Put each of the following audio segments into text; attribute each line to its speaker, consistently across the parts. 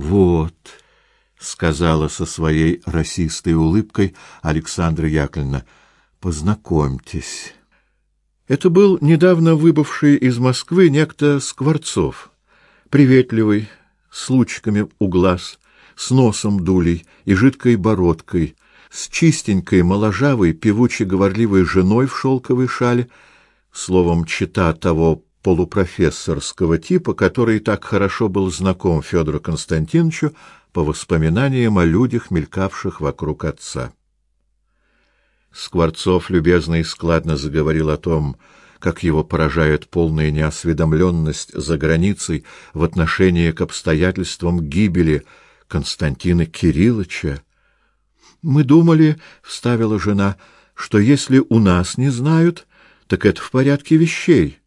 Speaker 1: Вот, сказала со своей расистой улыбкой Александра Яковлевна. Познакомьтесь. Это был недавно выбывший из Москвы некто Скворцов, приветливый, с лучиками у глаз, с носом дулей и жидкой бородкой, с чистенькой, моложавой, певуче-говорливой женой в шелковой шале, словом, чита того полупрофессорского типа, который так хорошо был знаком Федору Константиновичу по воспоминаниям о людях, мелькавших вокруг отца. Скворцов любезно и складно заговорил о том, как его поражает полная неосведомленность за границей в отношении к обстоятельствам гибели Константина Кирилловича. Мы думали, вставила жена, что если у нас не знают, так это в порядке вещей.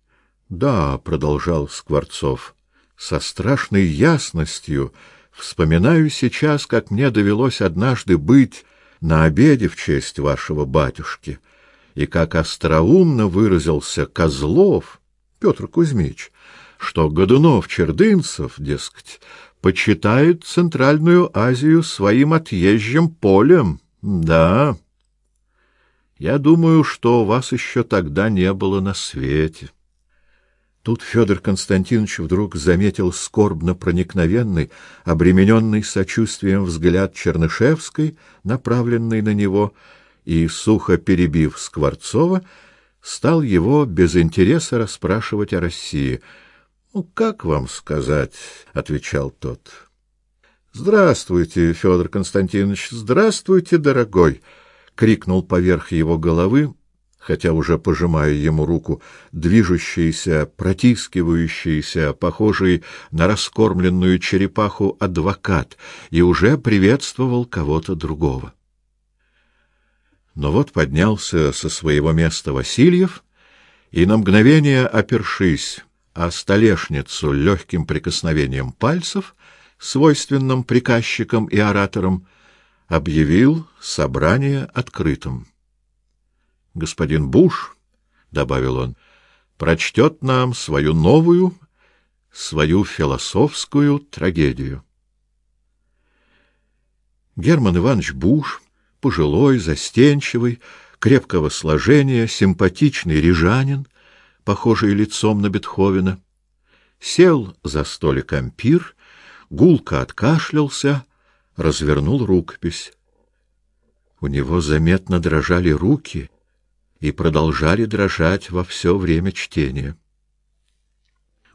Speaker 1: Да, продолжал Скворцов, со страшной ясностью вспоминаю сейчас, как мне довелось однажды быть на обеде в честь вашего батюшки, и как остроумно выразился Козлов Петр Кузьмич, что Годунов-Чердынцев, дескать, почитает Центральную Азию своим отъезжим полем. Да. Я думаю, что вас еще тогда не было на свете. Тут Федор Константинович вдруг заметил скорбно проникновенный, обремененный сочувствием взгляд Чернышевской, направленный на него, и сухо перебив Скворцова, стал его без интереса расспрашивать о России. "Ну как вам сказать?" отвечал тот. "Здравствуйте, Федор Константинович, здравствуйте, дорогой", крикнул поверх его головы хотя уже пожимая ему руку, движущийся, протискивающийся, похожий на раскормленную черепаху адвокат, и уже приветствовал кого-то другого. Но вот поднялся со своего места Васильев, и на мгновение, опершись о столешницу легким прикосновением пальцев, свойственным приказчикам и ораторам, объявил собрание открытым господин Буш, добавил он, прочтет нам свою новую, свою философскую трагедию. Герман Иванович Буш, пожилой, застенчивый, крепкого сложения, симпатичный рижанин, похожий лицом на Бетховена, сел за столик ампир, гулко откашлялся, развернул рукопись. У него заметно дрожали руки, и продолжали дрожать во все время чтения.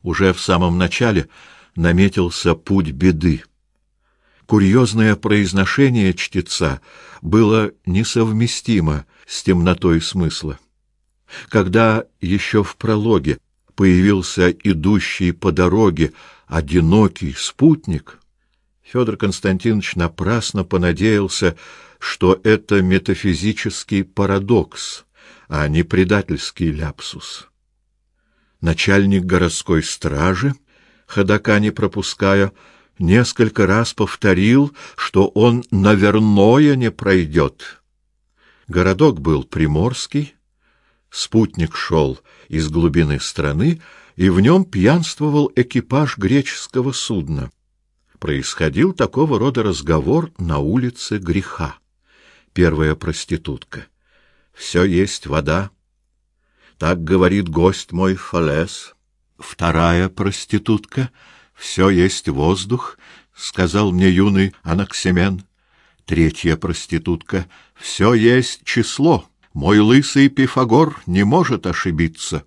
Speaker 1: Уже в самом начале наметился путь беды. Курьезное произношение чтеца было несовместимо с темнотой смысла. Когда еще в прологе появился идущий по дороге одинокий спутник, Федор Константинович напрасно понадеялся, что это метафизический парадокс, а не предательский ляпсус. Начальник городской стражи, ходока не пропуская, несколько раз повторил, что он наверное не пройдет. Городок был приморский, спутник шел из глубины страны, и в нем пьянствовал экипаж греческого судна. Происходил такого рода разговор на улице греха. Первая проститутка — все есть вода. Так говорит гость мой Фалес. Вторая проститутка. Все есть воздух, сказал мне юный Анаксимен. Третья проститутка. Все есть число. Мой лысый Пифагор не может ошибиться.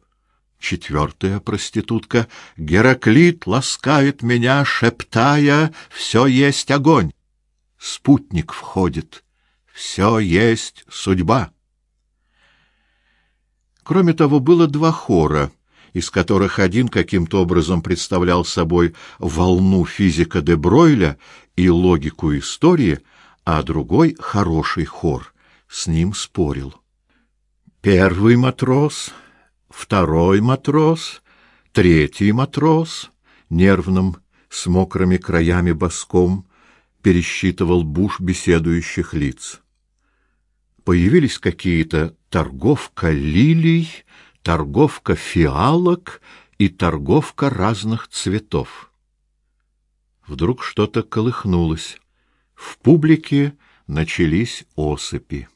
Speaker 1: Четвертая проститутка. Гераклит ласкает меня, шептая: все есть огонь. Спутник входит. Все есть судьба. Кроме того, было два хора, из которых один каким-то образом представлял собой волну физика де Бройля и логику истории, а другой хороший хор, с ним спорил. Первый матрос, второй матрос, третий матрос, нервным, с мокрыми краями боском, пересчитывал буш беседующих лиц. Появились какие-то торговка лилий, торговка фиалок и торговка разных цветов. вдруг что-то колыхнулось. В публике начались осыпи.